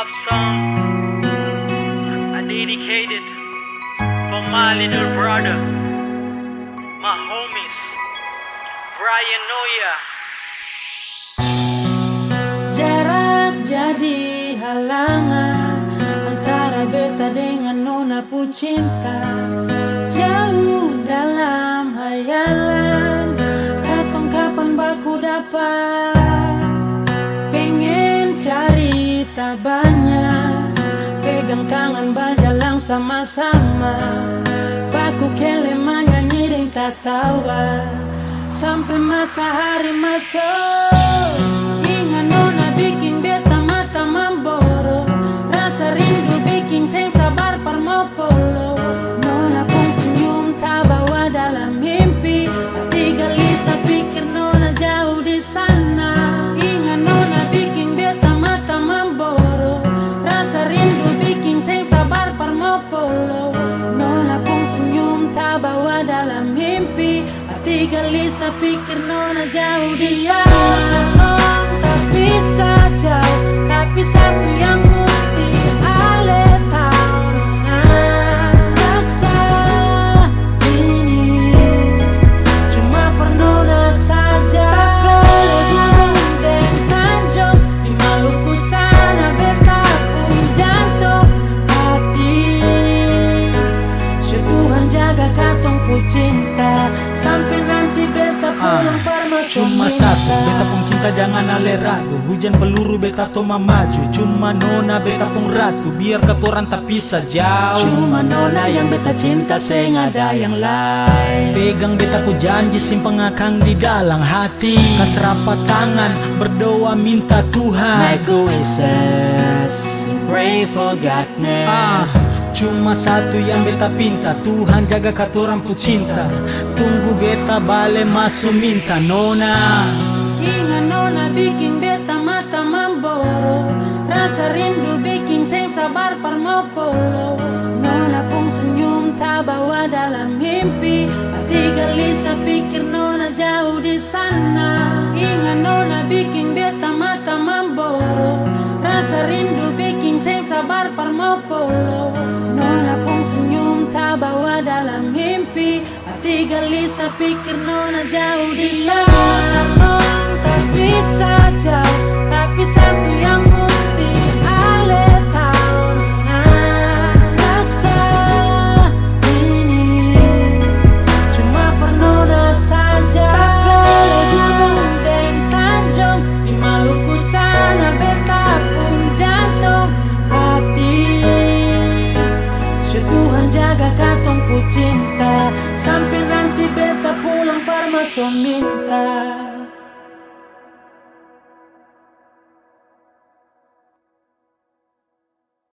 love song. I dedicated for my little brother, my homies, Brian Noya. Jarak jadi halangan Antara beta dengan nona pu cinta Jauh dalam hayalan Katong kapan baku dapat? Pengen cari banyak. Pegang tangan bajalang sama-sama. Baku kele menyanyi tak tawa Sampai matahari masuk. Ingat nona bikin beta mata memboro Rasa rindu bikin seng sabar par mau polo Nona pun senyum tak bawa dalam mimpi. Hati gelisah pikir nona jauh di sana tak dalam mimpi. Hati gelisah pikir nona jauh di sana Tapi saja, cinta Sampai nanti beta pulang parma Cuma satu, beta pun cinta jangan ale ragu. Hujan peluru beta toma maju Cuma nona beta pun ratu. Biar katoran tak pisah jauh. Cuma nona yang beta cinta Seng ada yang lain. Pegang beta pun janji simpan akang di dalam hati. Kas rapat tangan berdoa minta Tuhan. Make wishes Pray for Ah, godness cuma satu yang beta pinta Tuhan jaga katoran pu cinta. Tunggu beta bale masuk minta nona. Ingat nona bikin beta mata memboro Rasa rindu bikin seng sabar par mau polo Nona pun senyum tak bawa dalam mimpi. Hati gelisah pikir nona jauh di sana. Ingat nona bikin beta mata memboro Rasa rindu bikin seng sabar par mau polo tak bawa dalam mimpi. Hati gelisah pikir nona jauh di sana. Tapi saja, tapi satu yang cinta. Sampai nanti beta pulang parma minta